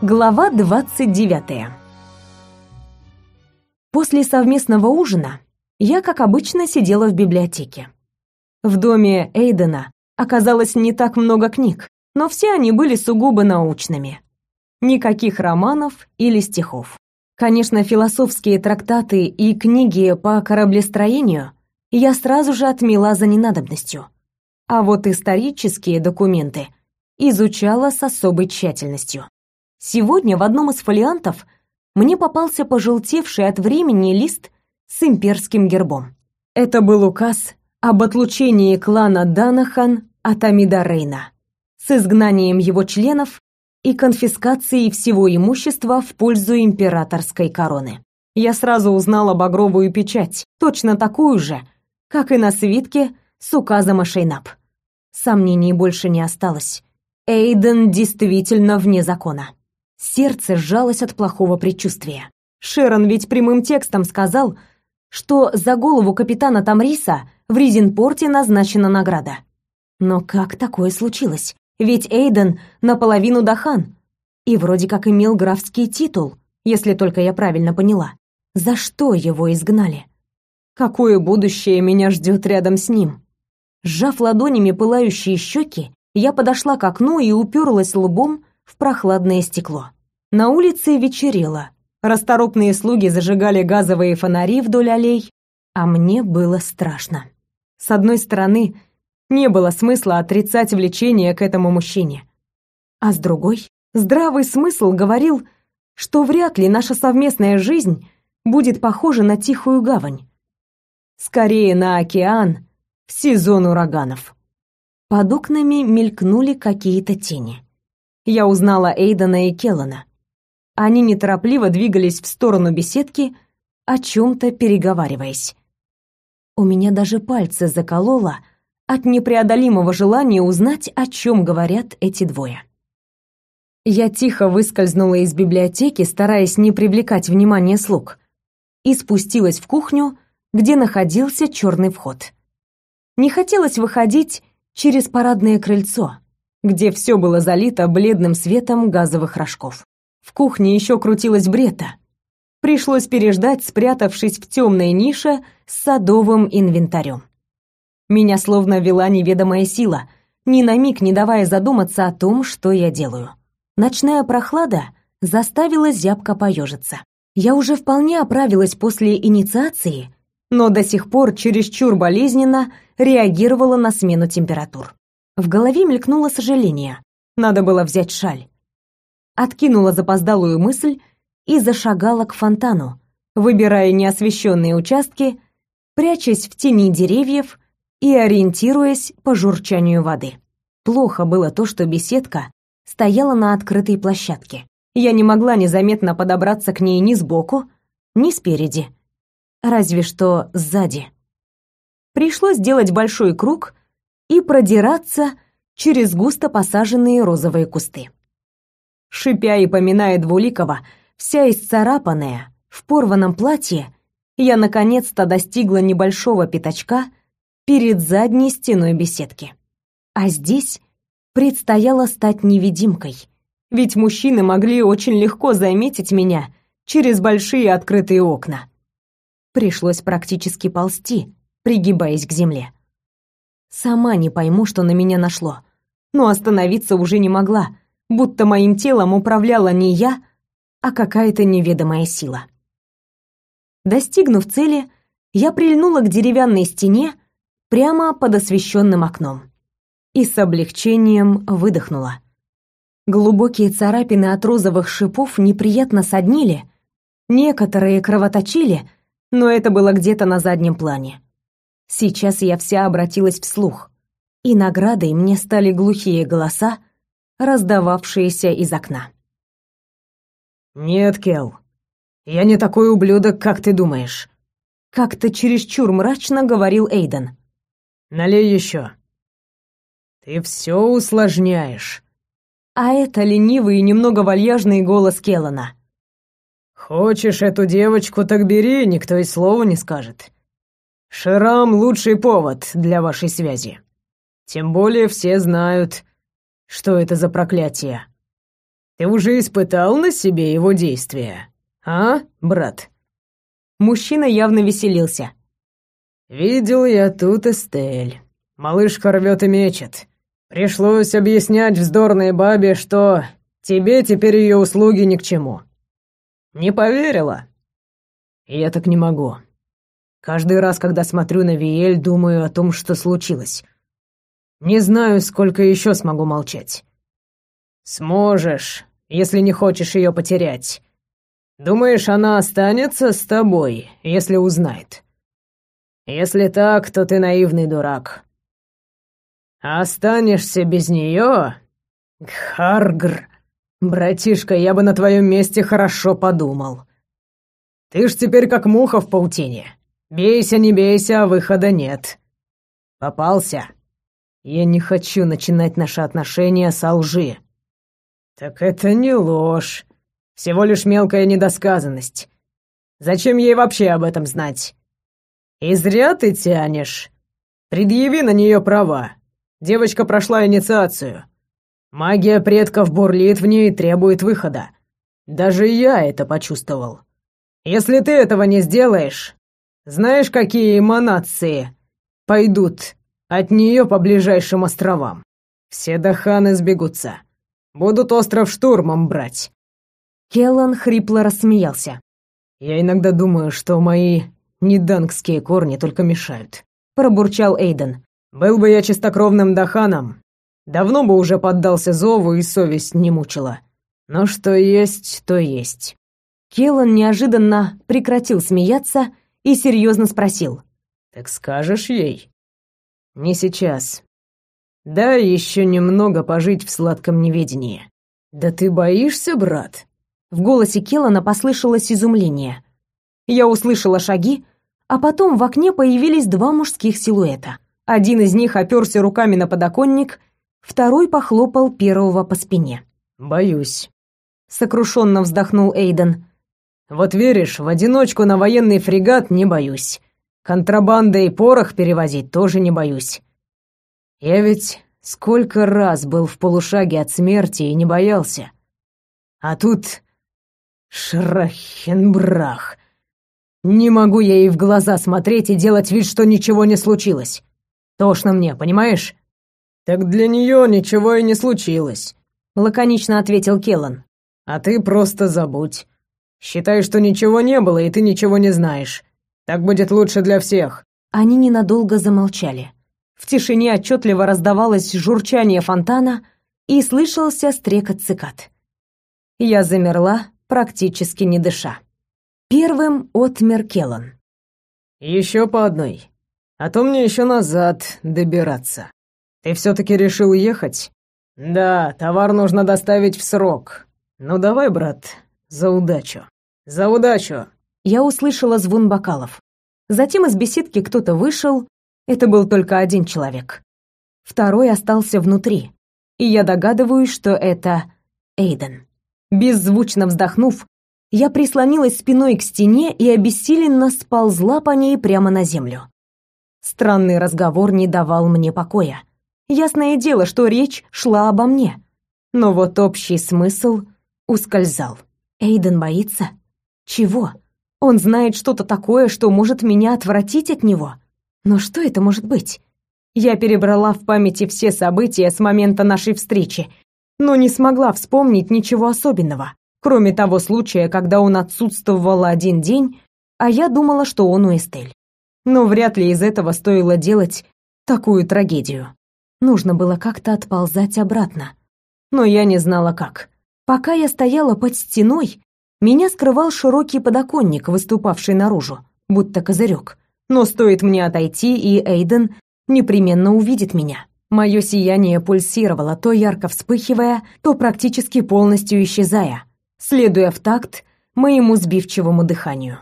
Глава 29. После совместного ужина я, как обычно, сидела в библиотеке. В доме Эйдена оказалось не так много книг, но все они были сугубо научными. Никаких романов или стихов. Конечно, философские трактаты и книги по кораблестроению я сразу же отмела за ненадобностью. А вот исторические документы изучала с особой тщательностью. Сегодня в одном из фолиантов мне попался пожелтевший от времени лист с имперским гербом. Это был указ об отлучении клана Данахан от Амида Рейна с изгнанием его членов и конфискацией всего имущества в пользу императорской короны. Я сразу узнала багровую печать, точно такую же, как и на свитке с указом Ашейнап. Сомнений больше не осталось. Эйден действительно вне закона. Сердце сжалось от плохого предчувствия. Шерон ведь прямым текстом сказал, что за голову капитана Тамриса в Ризенпорте назначена награда. Но как такое случилось? Ведь Эйден наполовину Дахан и вроде как имел графский титул, если только я правильно поняла. За что его изгнали? Какое будущее меня ждет рядом с ним? Сжав ладонями пылающие щеки, я подошла к окну и уперлась лбом в прохладное стекло. На улице вечерело. Расторопные слуги зажигали газовые фонари вдоль аллей, а мне было страшно. С одной стороны, не было смысла отрицать влечение к этому мужчине. А с другой, здравый смысл говорил, что вряд ли наша совместная жизнь будет похожа на тихую гавань. Скорее на океан в сезон ураганов. Под окнами мелькнули какие-то тени я узнала Эйдана и Келлана. Они неторопливо двигались в сторону беседки, о чем-то переговариваясь. У меня даже пальцы закололо от непреодолимого желания узнать, о чем говорят эти двое. Я тихо выскользнула из библиотеки, стараясь не привлекать внимания слуг, и спустилась в кухню, где находился черный вход. Не хотелось выходить через парадное крыльцо, где все было залито бледным светом газовых рожков. В кухне еще крутилась брета. Пришлось переждать, спрятавшись в темной нише с садовым инвентарем. Меня словно вела неведомая сила, ни на миг не давая задуматься о том, что я делаю. Ночная прохлада заставила зябко поежиться. Я уже вполне оправилась после инициации, но до сих пор чересчур болезненно реагировала на смену температур. В голове мелькнуло сожаление. Надо было взять шаль. Откинула запоздалую мысль и зашагала к фонтану, выбирая неосвещенные участки, прячась в тени деревьев и ориентируясь по журчанию воды. Плохо было то, что беседка стояла на открытой площадке. Я не могла незаметно подобраться к ней ни сбоку, ни спереди. Разве что сзади. Пришлось сделать большой круг и продираться через густо посаженные розовые кусты. Шипя и поминая Двуликова, вся исцарапанная, в порванном платье, я наконец-то достигла небольшого пятачка перед задней стеной беседки. А здесь предстояло стать невидимкой, ведь мужчины могли очень легко заметить меня через большие открытые окна. Пришлось практически ползти, пригибаясь к земле. Сама не пойму, что на меня нашло. Но остановиться уже не могла, будто моим телом управляла не я, а какая-то неведомая сила. Достигнув цели, я прильнула к деревянной стене прямо под освещенным окном и с облегчением выдохнула. Глубокие царапины от розовых шипов неприятно соднили, некоторые кровоточили, но это было где-то на заднем плане. Сейчас я вся обратилась вслух, и наградой мне стали глухие голоса, раздававшиеся из окна. «Нет, Кел, я не такой ублюдок, как ты думаешь», — как-то чересчур мрачно говорил Эйден. «Налей еще». «Ты все усложняешь». А это ленивый и немного вальяжный голос Келлана. «Хочешь эту девочку, так бери, никто и слова не скажет. Шрам — лучший повод для вашей связи. Тем более все знают, что это за проклятие. Ты уже испытал на себе его действия, а, брат?» Мужчина явно веселился. «Видел я тут Эстель. Малышка рвет и мечет. Пришлось объяснять вздорной бабе, что тебе теперь ее услуги ни к чему. Не поверила? Я так не могу. Каждый раз, когда смотрю на Виэль, думаю о том, что случилось. Не знаю, сколько еще смогу молчать. Сможешь, если не хочешь ее потерять. Думаешь, она останется с тобой, если узнает? Если так, то ты наивный дурак. Останешься без нее? Харгр, братишка, я бы на твоем месте хорошо подумал. Ты ж теперь как муха в паутине. Бейся, не бейся, а выхода нет. Попался. Я не хочу начинать наши отношения со лжи. Так это не ложь. Всего лишь мелкая недосказанность. Зачем ей вообще об этом знать? И зря ты тянешь. Предъяви на нее права. Девочка прошла инициацию. Магия предков бурлит в ней и требует выхода. Даже я это почувствовал. Если ты этого не сделаешь, знаешь, какие эманации пойдут от нее по ближайшим островам? Все даханы сбегутся. Будут остров штурмом брать. Келлан хрипло рассмеялся. Я иногда думаю, что мои недангские корни только мешают. Пробурчал Эйден. Был бы я чистокровным даханом, давно бы уже поддался зову и совесть не мучила. Но что есть, то есть. Келлан неожиданно прекратил смеяться и серьезно спросил. «Так скажешь ей?» «Не сейчас. Да, еще немного пожить в сладком неведении». «Да ты боишься, брат?» В голосе Келлана послышалось изумление. Я услышала шаги, а потом в окне появились два мужских силуэта. Один из них оперся руками на подоконник, второй похлопал первого по спине. «Боюсь», — сокрушенно вздохнул Эйден. Вот веришь, в одиночку на военный фрегат не боюсь. Контрабанда и порох перевозить тоже не боюсь. Я ведь сколько раз был в полушаге от смерти и не боялся. А тут Шрахенбрах. Не могу я ей в глаза смотреть и делать вид, что ничего не случилось. Тошно мне, понимаешь? Так для нее ничего и не случилось, лаконично ответил Келлан. А ты просто забудь. Считай, что ничего не было, и ты ничего не знаешь. Так будет лучше для всех». Они ненадолго замолчали. В тишине отчетливо раздавалось журчание фонтана и слышался стрекот цикад. Я замерла, практически не дыша. Первым отмер Келлан. «Еще по одной. А то мне еще назад добираться. Ты все-таки решил ехать?» «Да, товар нужно доставить в срок. Ну давай, брат, за удачу. За удачу. Я услышала звон бокалов. Затем из беседки кто-то вышел. Это был только один человек. Второй остался внутри. И я догадываюсь, что это Эйден. Беззвучно вздохнув, я прислонилась спиной к стене и обессиленно сползла по ней прямо на землю. Странный разговор не давал мне покоя. Ясное дело, что речь шла обо мне. Но вот общий смысл ускользал. Эйден боится? Чего? Он знает что-то такое, что может меня отвратить от него. Но что это может быть? Я перебрала в памяти все события с момента нашей встречи, но не смогла вспомнить ничего особенного, кроме того случая, когда он отсутствовал один день, а я думала, что он у Эстель. Но вряд ли из этого стоило делать такую трагедию. Нужно было как-то отползать обратно. Но я не знала как. Пока я стояла под стеной, меня скрывал широкий подоконник, выступавший наружу, будто козырек. Но стоит мне отойти, и Эйден непременно увидит меня. Мое сияние пульсировало, то ярко вспыхивая, то практически полностью исчезая, следуя в такт моему сбивчивому дыханию.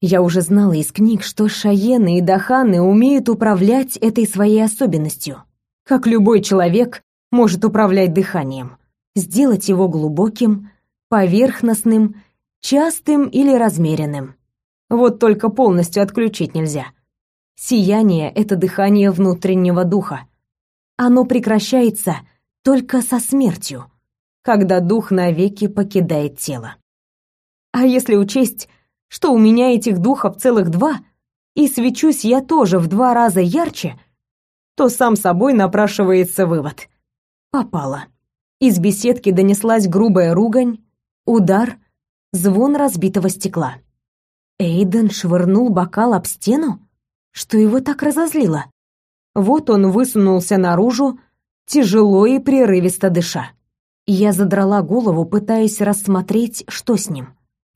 Я уже знала из книг, что шаены и даханы умеют управлять этой своей особенностью, как любой человек может управлять дыханием сделать его глубоким, поверхностным, частым или размеренным. Вот только полностью отключить нельзя. Сияние — это дыхание внутреннего духа. Оно прекращается только со смертью. когда дух навеки покидает тело. А если учесть, что у меня этих духов целых два, и свечусь я тоже в два раза ярче, то сам собой напрашивается вывод. Попало. Из беседки донеслась грубая ругань, удар, звон разбитого стекла. Эйден швырнул бокал об стену? Что его так разозлило? Вот он высунулся наружу, тяжело и прерывисто дыша. Я задрала голову, пытаясь рассмотреть, что с ним.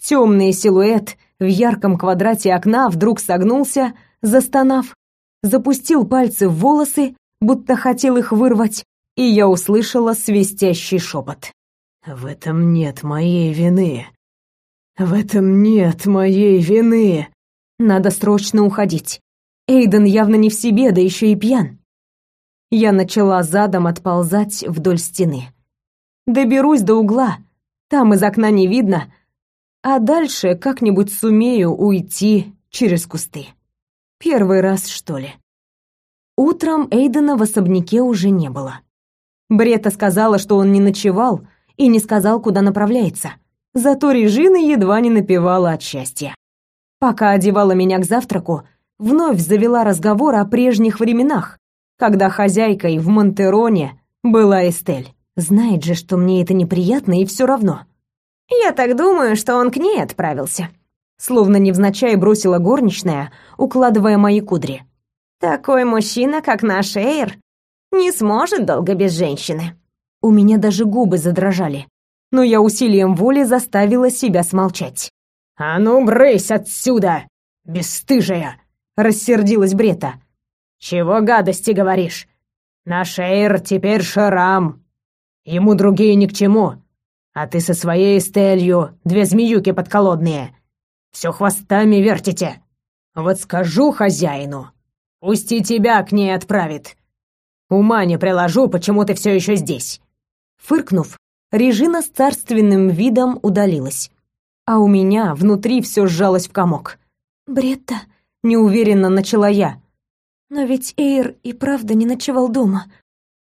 Темный силуэт в ярком квадрате окна вдруг согнулся, застонав, запустил пальцы в волосы, будто хотел их вырвать, и я услышала свистящий шепот. «В этом нет моей вины. В этом нет моей вины. Надо срочно уходить. Эйден явно не в себе, да еще и пьян. Я начала задом отползать вдоль стены. Доберусь до угла, там из окна не видно, а дальше как-нибудь сумею уйти через кусты. Первый раз, что ли. Утром Эйдена в особняке уже не было. Брета сказала, что он не ночевал и не сказал, куда направляется. Зато Режина едва не напевала от счастья. Пока одевала меня к завтраку, вновь завела разговор о прежних временах, когда хозяйкой в Монтероне была Эстель. Знает же, что мне это неприятно и все равно. Я так думаю, что он к ней отправился. Словно невзначай бросила горничная, укладывая мои кудри. Такой мужчина, как наш Эйр, не сможет долго без женщины. У меня даже губы задрожали, но я усилием воли заставила себя смолчать. «А ну, брысь отсюда, бесстыжая!» — рассердилась Брета. «Чего гадости говоришь? Наш Эйр теперь шрам. Ему другие ни к чему. А ты со своей стелью, две змеюки подколодные. Все хвостами вертите. Вот скажу хозяину, пусть и тебя к ней отправит. Ума не приложу, почему ты все еще здесь». Фыркнув, Режина с царственным видом удалилась. А у меня внутри все сжалось в комок. «Бретта», — неуверенно начала я. «Но ведь Эйр и правда не ночевал дома».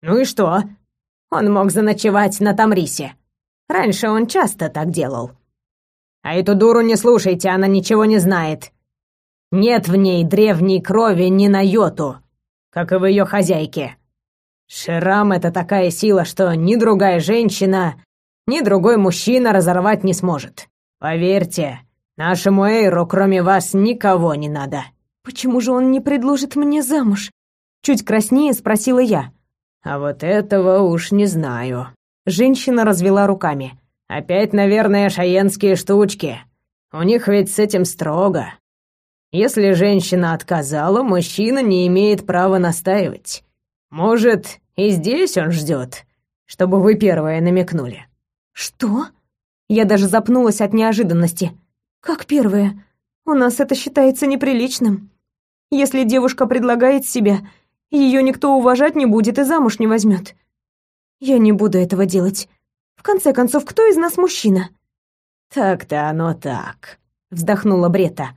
«Ну и что? Он мог заночевать на Тамрисе. Раньше он часто так делал. А эту дуру не слушайте, она ничего не знает. Нет в ней древней крови ни на йоту, как и в ее хозяйке. Ширам — это такая сила, что ни другая женщина, ни другой мужчина разорвать не сможет. Поверьте, нашему Эйру, кроме вас, никого не надо». «Почему же он не предложит мне замуж?» Чуть краснее спросила я. «А вот этого уж не знаю». Женщина развела руками. «Опять, наверное, шаенские штучки. У них ведь с этим строго. Если женщина отказала, мужчина не имеет права настаивать. Может, и здесь он ждет, чтобы вы первое намекнули». «Что?» Я даже запнулась от неожиданности. «Как первое? У нас это считается неприличным. Если девушка предлагает себя, ее никто уважать не будет и замуж не возьмет. Я не буду этого делать. В конце концов, кто из нас мужчина? Так-то оно так, вздохнула Брета.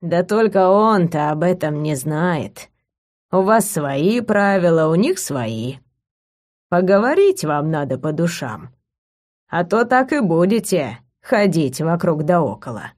Да только он-то об этом не знает. У вас свои правила, у них свои. Поговорить вам надо по душам. А то так и будете ходить вокруг да около.